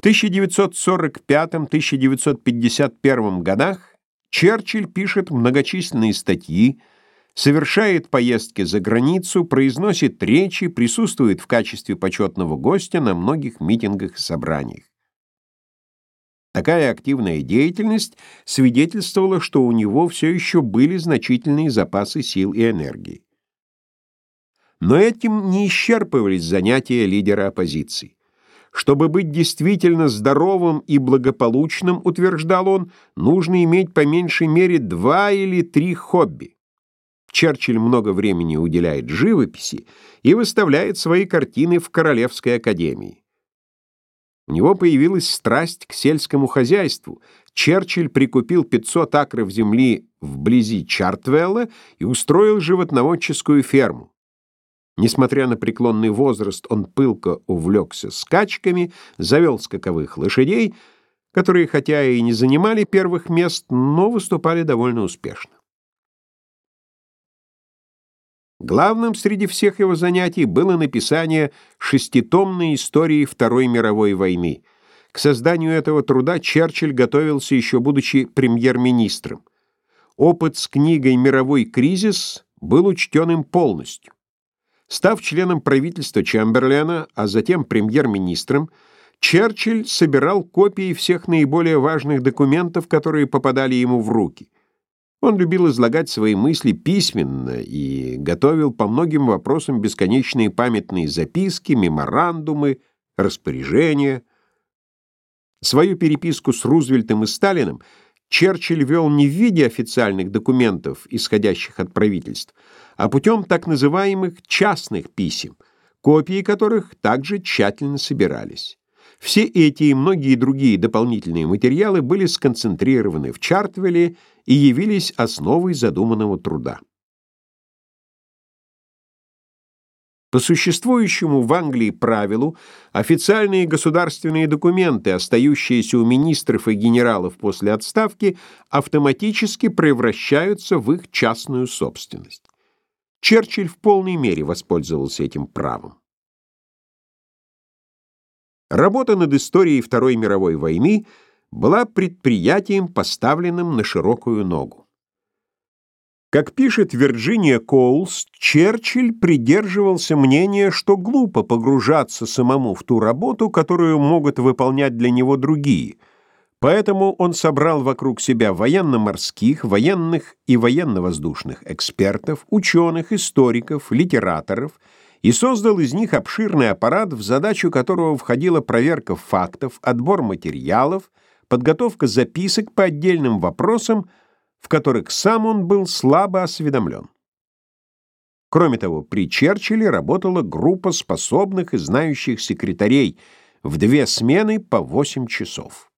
В 1945-1951 годах Черчилль пишет многочисленные статьи, совершает поездки за границу, произносит речи, присутствует в качестве почетного гостя на многих митингах и собраниях. Такая активная деятельность свидетельствовала, что у него все еще были значительные запасы сил и энергии. Но этим не исчерпывались занятия лидера оппозиции. Чтобы быть действительно здоровым и благополучным, утверждал он, нужно иметь по меньшей мере два или три хобби. Черчилль много времени уделяет живописи и выставляет свои картины в Королевской академии. У него появилась страсть к сельскому хозяйству. Черчилль прикупил 500 акров земли вблизи Чартвелла и устроил животноводческую ферму. Несмотря на преклонный возраст, он пылко увлекся скачками, завел скаковых лошадей, которые хотя и не занимали первых мест, но выступали довольно успешно. Главным среди всех его занятий было написание шеститомной истории Второй мировой войны. К созданию этого труда Черчилль готовился еще будучи премьер-министром. Опыт с книгой «Мировой кризис» был учтен им полностью. Став членом правительства Чемберлена, а затем премьер-министром, Черчилль собирал копии всех наиболее важных документов, которые попадали ему в руки – он любил излагать свои мысли письменно и готовил по многим вопросам бесконечные памятные записки, меморандумы, распоряжения. Свою переписку с Рузвельтом и Сталиным Черчилль вел не в виде официальных документов, исходящих от правительств, а путем так называемых частных писем, копии которых также тщательно собирались. Все эти и многие другие дополнительные материалы были сконцентрированы в Чартвелле и явились основой задуманного труда. По существующему в Англии правилу, официальные государственные документы, остающиеся у министров и генералов после отставки, автоматически превращаются в их частную собственность. Черчилль в полной мере воспользовался этим правом. Работа над историей Второй мировой войны была предприятием, поставленным на широкую ногу. Как пишет Вирджиния Коулс, Черчилль придерживался мнения, что глупо погружаться самому в ту работу, которую могут выполнять для него другие. Поэтому он собрал вокруг себя военно-морских, военных и военно-воздушных экспертов, ученых, историков, литераторов – и создал из них обширный аппарат, в задачу которого входила проверка фактов, отбор материалов, подготовка записок по отдельным вопросам, в которых сам он был слабо осведомлен. Кроме того, при Черчилле работала группа способных и знающих секретарей в две смены по 8 часов.